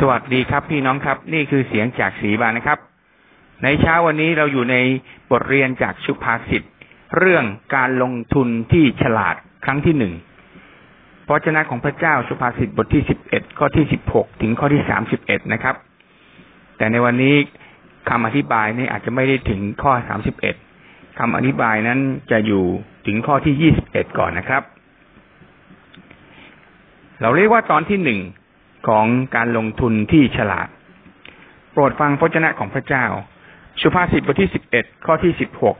สวัสดีครับพี่น้องครับ นี่คือเสียงจากสีบานนะครับ ในเช้าวันนี้เราอยู่ในบทเรียนจากชุภาษิตเรื่องการลงทุนที่ฉลาดครั้งที่หนึ่งพระเจ้าของพระเจ้าสุภาษิตบทที่สิบเอ็ดข้อที่สิบหกถึงข้อที่สามสิบเอ็ดนะครับ แต่ในวันนี้คำอธิบายนี่อาจจะไม่ได้ถึงข้อสามสิบเอ็ดคำอธิบายนั้นจะอยู่ถึงข้อที่ยี่สิบเอ็ดก่อนนะครับ เราเรียกว่าตอนที่หนึ่ง ของการลงทุนที่ฉลาด โปรดฟังพระเจ้าของพระเจ้า สุภาษิตบทที่สิบเอ็ดข้อที่สิบหก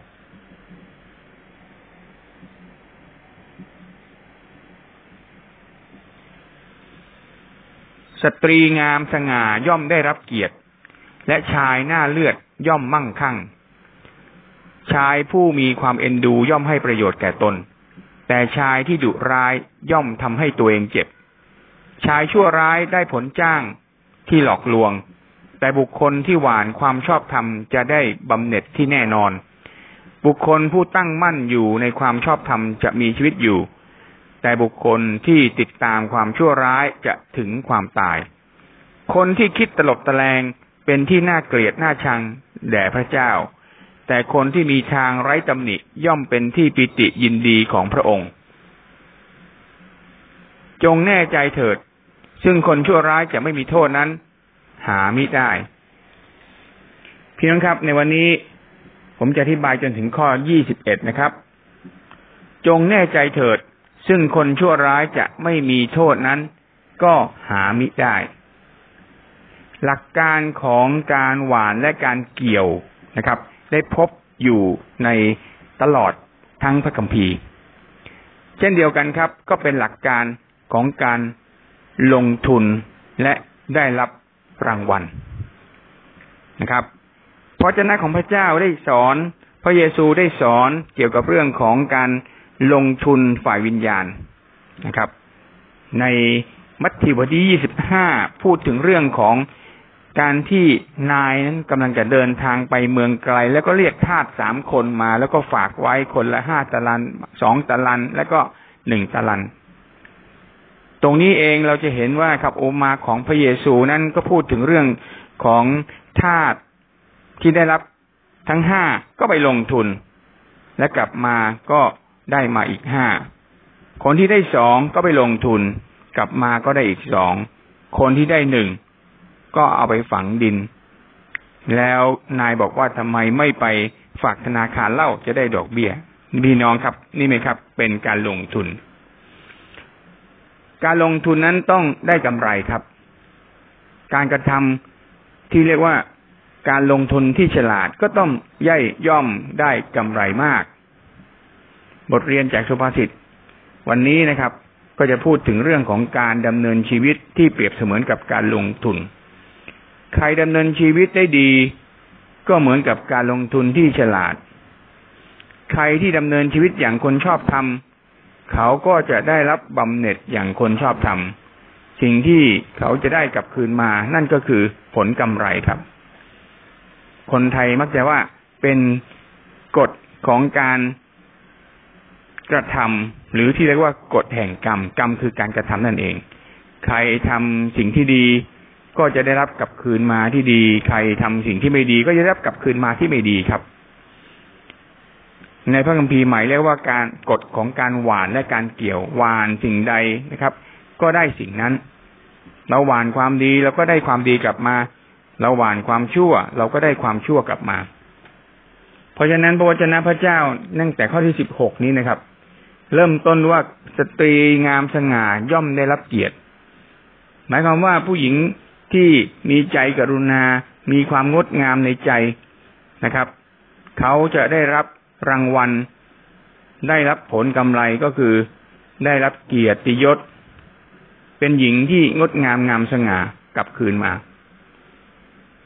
สตรีงามสง่าย่อมได้รับเกียรติ และชายหน้าเลือดย่อมมั่งคั่ง ชายผู้มีความเอ็นดูย่อมให้ประโยชน์แก่ตน แต่ชายที่ดุร้ายย่อมทำให้ตัวเองเจ็บ ชายชั่วร้ายได้ผลจ้างที่หลอกลวง แต่บุคคลที่หวานความชอบธรรมจะได้บำเหน็จที่แน่นอน บุคคลผู้ตั้งมั่นอยู่ในความชอบธรรมจะมีชีวิตอยู่ แต่บุคคลที่ติดตามความชั่วร้ายจะถึงความตาย คนที่คิดตลบตะแลงเป็นที่น่าเกลียดน่าชังแด่พระเจ้า แต่คนที่มีทางไร้ตำหนิย่อมเป็นที่ปิติยินดีของพระองค์ จงแน่ใจเถิด ซึ่งคนชั่วร้ายจะไม่มีโทษนั้น หามิได้ พี่น้องครับในวันนี้ผมจะอธิบายจนถึงข้อยี่สิบเอ็ดนะครับ จงแน่ใจเถิด ซึ่งคนชั่วร้ายจะไม่มีโทษนั้น ก็หามิได้ หลักการของการหวานและการเกี่ยวนะครับ ได้พบอยู่ในตลอดทั้งพระคัมภีร์ เช่นเดียวกันครับ ก็เป็นหลักการของการ ลงทุนและได้รับรางวัลนะครับเพราะเจ้าของพระเจ้าได้สอน พระเยซูได้สอนเกี่ยวกับเรื่องของการลงทุนฝ่ายวิญญาณนะครับ ในมัทธิวบทที่ยี่สิบห้าพูดถึงเรื่องของการที่นายนั้นกำลังจะเดินทางไปเมืองไกล แล้วก็เรียกทาสสามคนมา แล้วก็ฝากไว้คนละห้าตะลันสองตะลัน แล้วก็หนึ่งตะลัน ตรงนี้เองเราจะเห็นว่าครับโอมาของพระเยซูนั้นก็พูดถึงเรื่องของทาสที่ได้รับทั้งห้าก็ไปลงทุน และกลับมาก็ได้มาอีกห้าคนที่ได้สองก็ไปลงทุน กลับมาก็ได้อีกสองคนที่ได้หนึ่งก็เอาไปฝังดิน แล้วนายบอกว่าทำไมไม่ไปฝากธนาคารเล่าจะได้ดอกเบี้ยพี่น้องครับ นี่ไหมครับ เป็นการลงทุน การลงทุนนั้นต้องได้กำไรครับ การกระทำที่เรียกว่าการลงทุนที่ฉลาดก็ต้องย่อยย่อมได้กำไรมาก บทเรียนจากสุภาษิตวันนี้นะครับ ก็จะพูดถึงเรื่องของการดำเนินชีวิตที่เปรียบเสมือนกับการลงทุน ใครดำเนินชีวิตได้ดี ก็เหมือนกับการลงทุนที่ฉลาด ใครที่ดำเนินชีวิตอย่างคนชอบทำ เขาก็จะได้รับบำเหน็จอย่างคนชอบทำสิ่งที่เขาจะได้กลับคืนมา นั่นก็คือผลกำไรครับ คนไทยมักจะว่าเป็นกฎของการกระทำหรือที่เรียกว่ากฎแห่งกรรม กรรมคือการกระทำนั่นเอง ใครทำสิ่งที่ดีก็จะได้รับกลับคืนมาที่ดี ใครทำสิ่งที่ไม่ดีก็จะได้รับกลับคืนมาที่ไม่ดีครับ ในพระคัมภีร์ใหม่เรียกว่าการกฎของการหวานและการเกี่ยวหวานสิ่งใดนะครับ ก็ได้สิ่งนั้น เราหวานความดีเราก็ได้ความดีกลับมา เราหวานความชั่ว เราก็ได้ความชั่วกลับมา เพราะฉะนั้นพระวจนะพระเจ้าตั้งแต่ข้อที่สิบหกนี้นะครับ เริ่มต้นว่าสตรีงามสง่าย่อมได้รับเกียรติ หมายความว่าผู้หญิงที่มีใจกรุณา มีความงดงามในใจนะครับ เขาจะได้รับ รางวัล ได้รับผลกำไรก็คือ ได้รับเกียรติยศ เป็นหญิงที่งดงามงามสง่ากลับคืนมา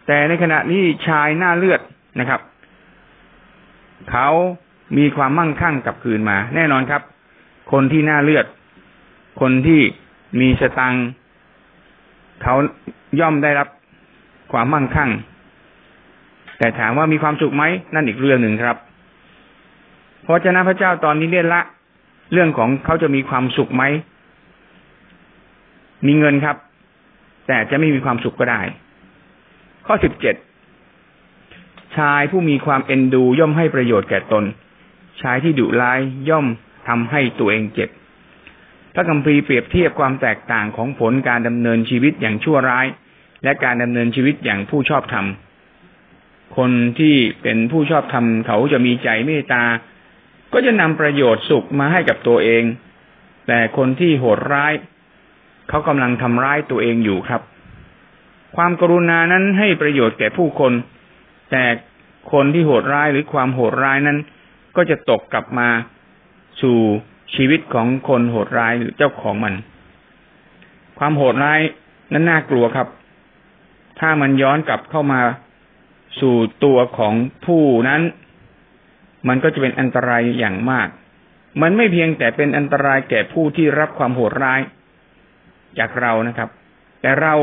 แต่ในขณะนี้ชายหน้าเลือดนะครับ เขามีความมั่งคั่งกลับคืนมา แน่นอนครับ คนที่หน้าเลือด คนที่มีสตังเขาย่อมได้รับความมั่งคั่ง แต่ถามว่ามีความสุขไหมนั่นอีกเรื่องหนึ่งครับ ราะฉะนั้นพระเจ้าตอนนี้เรียนละ เรื่องของเขาจะมีความสุขไหม มีเงินครับ แต่จะไม่มีความสุขก็ได้ ข้อสิบเจ็ดชายผู้มีความเอ็นดูย่อมให้ประโยชน์แก่ตน ชายที่ดุร้ายย่อมทำให้ตัวเองเจ็บ พระคัมภีร์เปรียบเทียบความแตกต่างของผลการดำเนินชีวิตอย่างชั่วร้าย และการดำเนินชีวิตอย่างผู้ชอบธรรม คนที่เป็นผู้ชอบธรรมเขาจะมีใจเมตตา ก็จะนำประโยชน์สุขมาให้กับตัวเอง แต่คนที่โหดร้าย เขากำลังทำร้ายตัวเองอยู่ครับ ความกรุณานั้นให้ประโยชน์แก่ผู้คน แต่คนที่โหดร้ายหรือความโหดร้ายนั้น ก็จะตกกลับมาสู่ชีวิตของคนโหดร้ายหรือเจ้าของมัน ความโหดร้ายนั้นน่ากลัวครับ ถ้ามันย้อนกลับเข้ามาสู่ตัวของผู้นั้น มันก็จะเป็นอันตรายอย่างมาก มันไม่เพียงแต่เป็นอันตรายแก่ผู้ที่รับความโหดร้าย จากเรานะครับ แต่เรา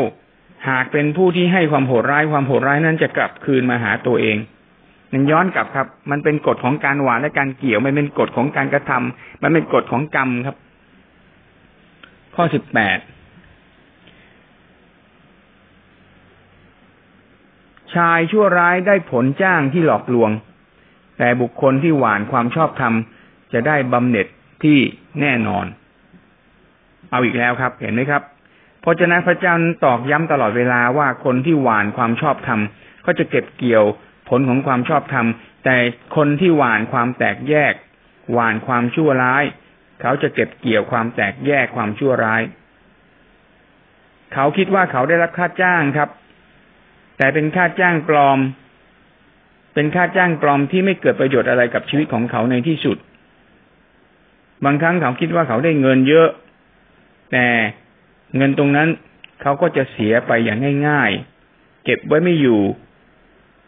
หากเป็นผู้ที่ให้ความโหดร้ายความโหดร้ายนั้นจะกลับคืนมาหาตัวเองมันย้อนกลับครับ มันเป็นกฎของการหวานและการเกี่ยว มันเป็นกฎของการกระทำมันเป็นกฎของกรรมครับ ข้อสิบแปดชายชั่วร้ายได้ผลจ้างที่หลอกลวง แต่บุคคลที่หวานความชอบธรรมจะได้บำเหน็จที่แน่นอน เอาอีกแล้วครับ เห็นไหมครับพระเจ้าพระเจ้าตอกย้ำตลอดเวลาว่าคนที่หวานความชอบธรรมก็จะเก็บเกี่ยวผลของความชอบธรรม แต่คนที่หวานความแตกแยก หวานความชั่วร้าย เขาจะเก็บเกี่ยวความแตกแยกความชั่วร้าย เขาคิดว่าเขาได้รับค่าจ้างครับ แต่เป็นค่าจ้างปลอม เป็นค่าจ้างปลอมที่ไม่เกิดประโยชน์อะไรกับชีวิตของเขาในที่สุด บางครั้งเขาคิดว่าเขาได้เงินเยอะ แต่เงินตรงนั้นเขาก็จะเสียไปอย่างง่ายๆ เก็บไว้ไม่อยู่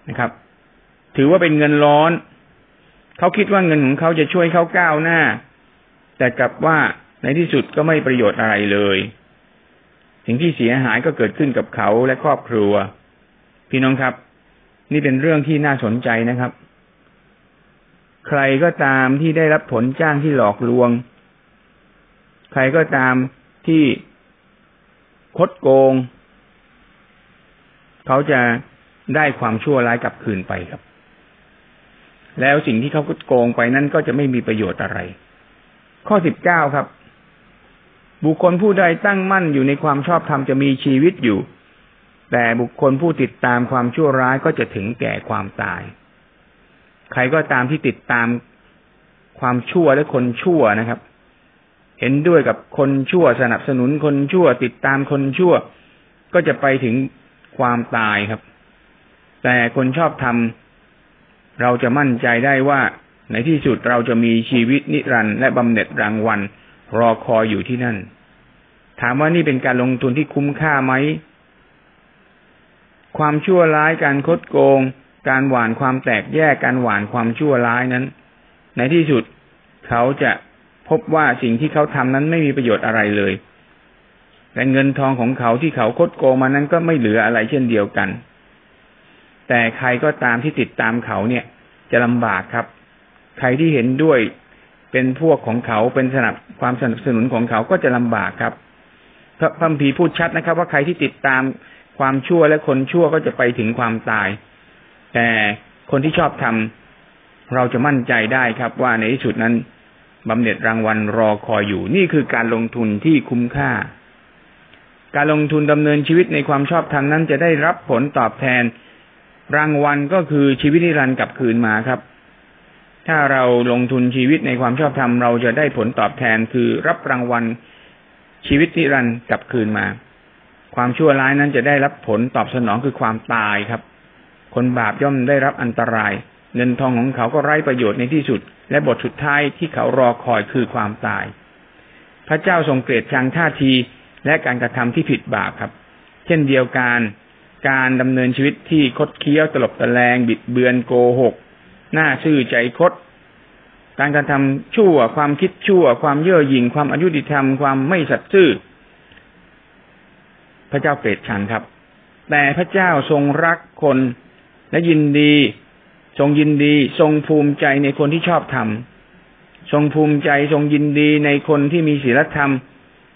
นะครับ ถือว่าเป็นเงินร้อน เขาคิดว่าเงินของเขาจะช่วยเขาก้าวหน้า แต่กลับว่าในที่สุดก็ไม่ประโยชน์อะไรเลย สิ่งที่เสียหายก็เกิดขึ้นกับเขาและครอบครัว พี่น้องครับ นี่เป็นเรื่องที่น่าสนใจนะครับ ใครก็ตามที่ได้รับผลจ้างที่หลอกลวง ใครก็ตามที่คดโกง เขาจะได้ความชั่วร้ายกลับคืนไปครับ แล้วสิ่งที่เขาคดโกงไปนั้นก็จะไม่มีประโยชน์อะไร ข้อสิบเก้าครับ บุคคลผู้ใดตั้งมั่นอยู่ในความชอบธรรมจะมีชีวิตอยู่ แต่บุคคลผู้ติดตามความชั่วร้ายก็จะถึงแก่ความตาย ใครก็ตามที่ติดตามความชั่วและคนชั่วนะครับ เห็นด้วยกับคนชั่วสนับสนุนคนชั่ว ติดตามคนชั่ว ก็จะไปถึงความตายครับ แต่คนชอบทำเราจะมั่นใจได้ว่าในที่สุดเราจะมีชีวิตนิรันดร์และบำเหน็จรางวัลรอคอยอยู่ที่นั่น ถามว่านี่เป็นการลงทุนที่คุ้มค่าไหม ความชั่วร้ายการคดโกง การหวานความแตกแยกการหวานความชั่วร้ายนั้น ในที่สุดเขาจะพบว่าสิ่งที่เขาทำนั้นไม่มีประโยชน์อะไรเลยแต่เงินทองของเขาที่เขาคดโกงมานั้นก็ไม่เหลืออะไรเช่นเดียวกัน แต่ใครก็ตามที่ติดตามเขาเนี่ย จะลำบากครับ ใครที่เห็นด้วยเป็นพวกของเขาเป็นสนับความสนับสนุนของเขาก็จะลำบากครับพระพัมพีพูดชัดนะครับ ว่าใครที่ติดตาม ความชั่วและคนชั่วก็จะไปถึงความตาย แต่คนที่ชอบทำเราจะมั่นใจได้ครับว่าในที่สุดนั้นบำเหน็จรางวัลรอคอยอยู่ นี่คือการลงทุนที่คุ้มค่า การลงทุนดำเนินชีวิตในความชอบธรรมนั้นจะได้รับผลตอบแทน รางวัลก็คือชีวิตนิรันดร์กลับคืนมาครับ ถ้าเราลงทุนชีวิตในความชอบธรรมเราจะได้ผลตอบแทนคือรับรางวัลชีวิตนิรันดร์กลับคืนมา ความชั่วร้ายนั้นจะได้รับผลตอบสนองคือความตายครับ คนบาปย่อมได้รับอันตราย เงินทองของเขาก็ไร้ประโยชน์ในที่สุด และบทสุดท้ายที่เขารอคอยคือความตาย พระเจ้าทรงเกลียดชังท่าทีและการกระทำที่ผิดบาปครับ เช่นเดียวกันการดำเนินชีวิตที่คดเคี้ยวตลบตะแลง บิดเบือนโกหก หน้าชื่อใจคด การกระทำชั่ว ความคิดชั่ว ความเย่อหยิ่ง ความอายุติธรรม ความไม่สัตย์ซื่อ พระเจ้าเกลียดชังครับ แต่พระเจ้าทรงรักคนและยินดี ทรงยินดี ทรงภูมิใจในคนที่ชอบธรรมทรงภูมิใจทรงยินดีในคนที่มีศีลธรรม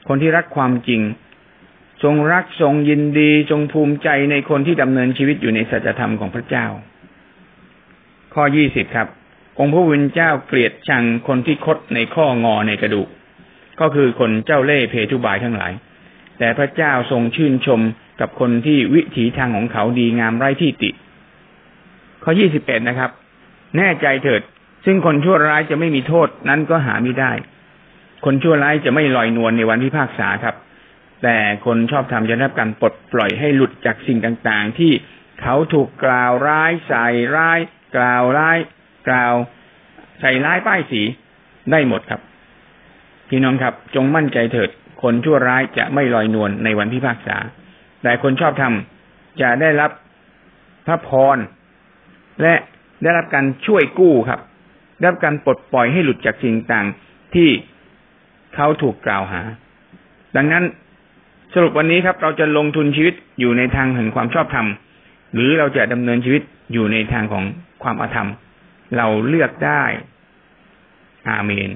คนที่รักความจริง ทรงรักทรงยินดีจงภูมิใจในคนที่ดำเนินชีวิตอยู่ในสัจธรรมของพระเจ้า ข้อยี่สิบครับ องค์พระวิญเจ้าเกลียดชังคนที่คดในข้องอในกระดูก ก็คือคนเจ้าเล่ห์เพทุบายทั้งหลาย แต่พระเจ้าทรงชื่นชมกับคนที่วิถีทางของเขาดีงามไร้ที่ติ ข้อยี่สิบเอ็ดนะครับ แน่ใจเถิด ซึ่งคนชั่วร้ายจะไม่มีโทษนั้นก็หาไม่ได้ คนชั่วร้ายจะไม่ลอยนวลในวันพิพากษาครับ แต่คนชอบทำจะได้รับการปลดปล่อยให้หลุดจากสิ่งต่างๆ ที่เขาถูกกล่าวร้ายใส่ร้าย กล่าวร้าย กล่าวใส่ร้ายป้ายสีได้หมดครับ พี่น้องครับ จงมั่นใจเถิด คนชั่วร้ายจะไม่ลอยนวลในวันพิพากษา แต่คนชอบทำจะได้รับพระพร และได้รับการช่วยกู้ครับ ได้รับการปลดปล่อยให้หลุดจากสิ่งต่างที่เขาถูกกล่าวหา ดังนั้นสรุปวันนี้ครับ เราจะลงทุนชีวิตอยู่ในทางแห่งความชอบธรรม หรือเราจะดำเนินชีวิตอยู่ในทางของความอาธรรม เราเลือกได้ อาเมน